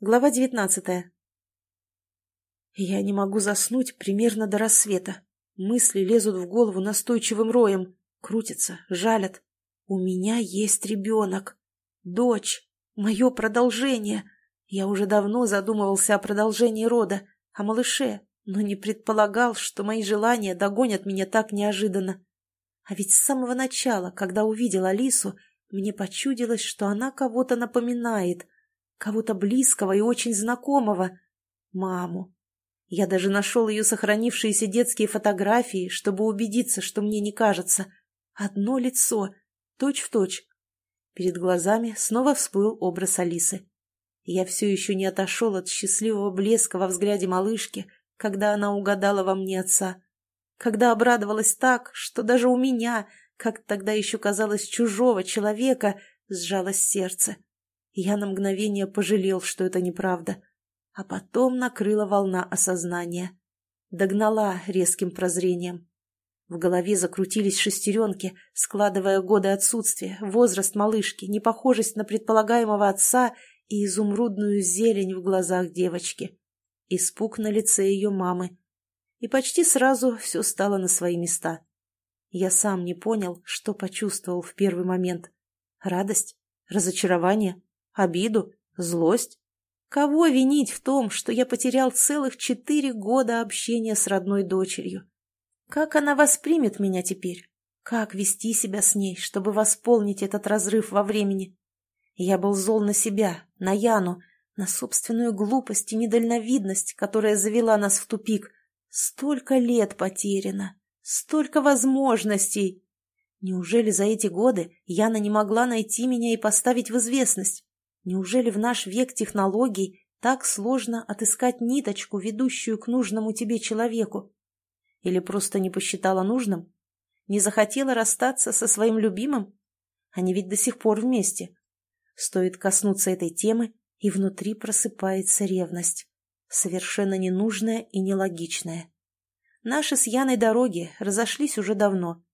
Глава девятнадцатая. Я не могу заснуть примерно до рассвета. Мысли лезут в голову настойчивым роем, крутятся, жалят. У меня есть ребенок. Дочь. Мое продолжение. Я уже давно задумывался о продолжении рода, о малыше, но не предполагал, что мои желания догонят меня так неожиданно. А ведь с самого начала, когда увидел Алису, мне почудилось, что она кого-то напоминает — Кого-то близкого и очень знакомого. Маму. Я даже нашел ее сохранившиеся детские фотографии, чтобы убедиться, что мне не кажется. Одно лицо, точь в точь. Перед глазами снова всплыл образ Алисы. Я все еще не отошел от счастливого блеска во взгляде малышки, когда она угадала во мне отца. Когда обрадовалась так, что даже у меня, как тогда еще казалось чужого человека, сжалось сердце. Я на мгновение пожалел, что это неправда. А потом накрыла волна осознания. Догнала резким прозрением. В голове закрутились шестеренки, складывая годы отсутствия, возраст малышки, непохожесть на предполагаемого отца и изумрудную зелень в глазах девочки. Испуг на лице ее мамы. И почти сразу все стало на свои места. Я сам не понял, что почувствовал в первый момент. Радость? Разочарование? Обиду? Злость? Кого винить в том, что я потерял целых четыре года общения с родной дочерью? Как она воспримет меня теперь? Как вести себя с ней, чтобы восполнить этот разрыв во времени? Я был зол на себя, на Яну, на собственную глупость и недальновидность, которая завела нас в тупик. Столько лет потеряно, столько возможностей. Неужели за эти годы Яна не могла найти меня и поставить в известность? Неужели в наш век технологий так сложно отыскать ниточку, ведущую к нужному тебе человеку? Или просто не посчитала нужным? Не захотела расстаться со своим любимым? Они ведь до сих пор вместе. Стоит коснуться этой темы, и внутри просыпается ревность. Совершенно ненужная и нелогичная. Наши с Яной дороги разошлись уже давно.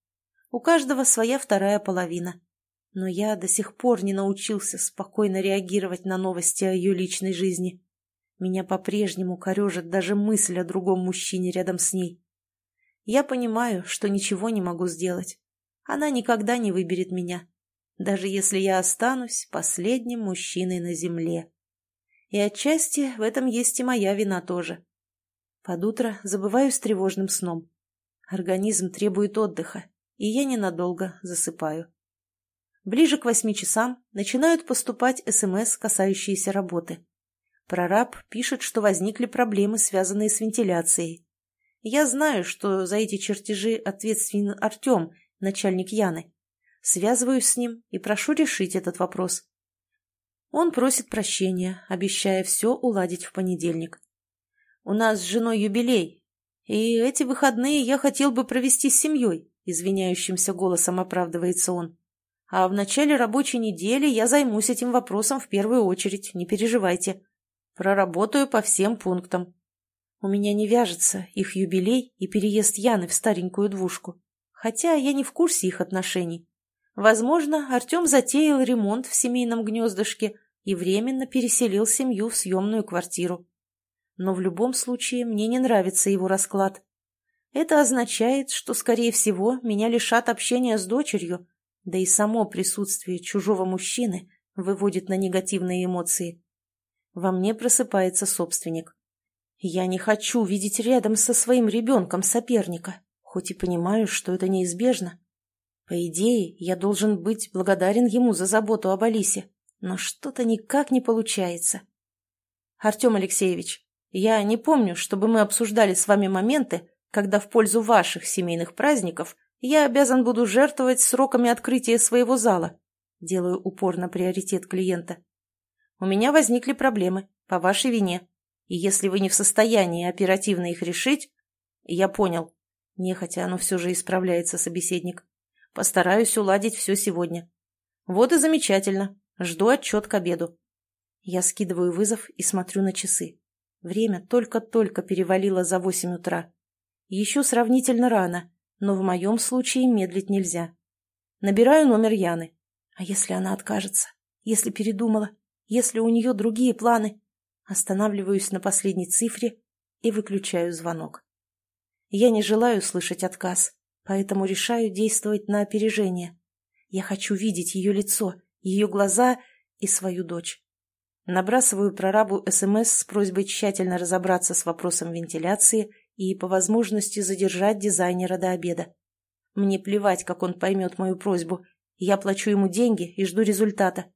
У каждого своя вторая половина. Но я до сих пор не научился спокойно реагировать на новости о ее личной жизни. Меня по-прежнему корежит даже мысль о другом мужчине рядом с ней. Я понимаю, что ничего не могу сделать. Она никогда не выберет меня, даже если я останусь последним мужчиной на земле. И отчасти в этом есть и моя вина тоже. Под утро забываюсь тревожным сном. Организм требует отдыха, и я ненадолго засыпаю. Ближе к восьми часам начинают поступать СМС, касающиеся работы. Прораб пишет, что возникли проблемы, связанные с вентиляцией. Я знаю, что за эти чертежи ответственен Артем, начальник Яны. Связываюсь с ним и прошу решить этот вопрос. Он просит прощения, обещая все уладить в понедельник. У нас с женой юбилей, и эти выходные я хотел бы провести с семьей, извиняющимся голосом оправдывается он. А в начале рабочей недели я займусь этим вопросом в первую очередь, не переживайте. Проработаю по всем пунктам. У меня не вяжется их юбилей и переезд Яны в старенькую двушку. Хотя я не в курсе их отношений. Возможно, Артем затеял ремонт в семейном гнездышке и временно переселил семью в съемную квартиру. Но в любом случае мне не нравится его расклад. Это означает, что, скорее всего, меня лишат общения с дочерью, да и само присутствие чужого мужчины выводит на негативные эмоции. Во мне просыпается собственник. Я не хочу видеть рядом со своим ребенком соперника, хоть и понимаю, что это неизбежно. По идее, я должен быть благодарен ему за заботу об Алисе, но что-то никак не получается. Артем Алексеевич, я не помню, чтобы мы обсуждали с вами моменты, когда в пользу ваших семейных праздников я обязан буду жертвовать сроками открытия своего зала. Делаю упор на приоритет клиента. У меня возникли проблемы, по вашей вине. И если вы не в состоянии оперативно их решить... Я понял. Нехотя оно все же исправляется, собеседник. Постараюсь уладить все сегодня. Вот и замечательно. Жду отчет к обеду. Я скидываю вызов и смотрю на часы. Время только-только перевалило за восемь утра. Еще сравнительно рано, но в моем случае медлить нельзя. Набираю номер Яны. А если она откажется? Если передумала? Если у нее другие планы? Останавливаюсь на последней цифре и выключаю звонок. Я не желаю слышать отказ, поэтому решаю действовать на опережение. Я хочу видеть ее лицо, ее глаза и свою дочь. Набрасываю прорабу СМС с просьбой тщательно разобраться с вопросом вентиляции и, по возможности, задержать дизайнера до обеда. Мне плевать, как он поймет мою просьбу. Я плачу ему деньги и жду результата.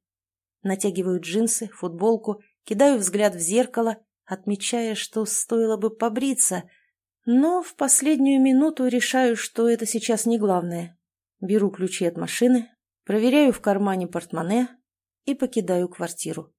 Натягиваю джинсы, футболку, кидаю взгляд в зеркало, отмечая, что стоило бы побриться, но в последнюю минуту решаю, что это сейчас не главное. Беру ключи от машины, проверяю в кармане портмоне и покидаю квартиру.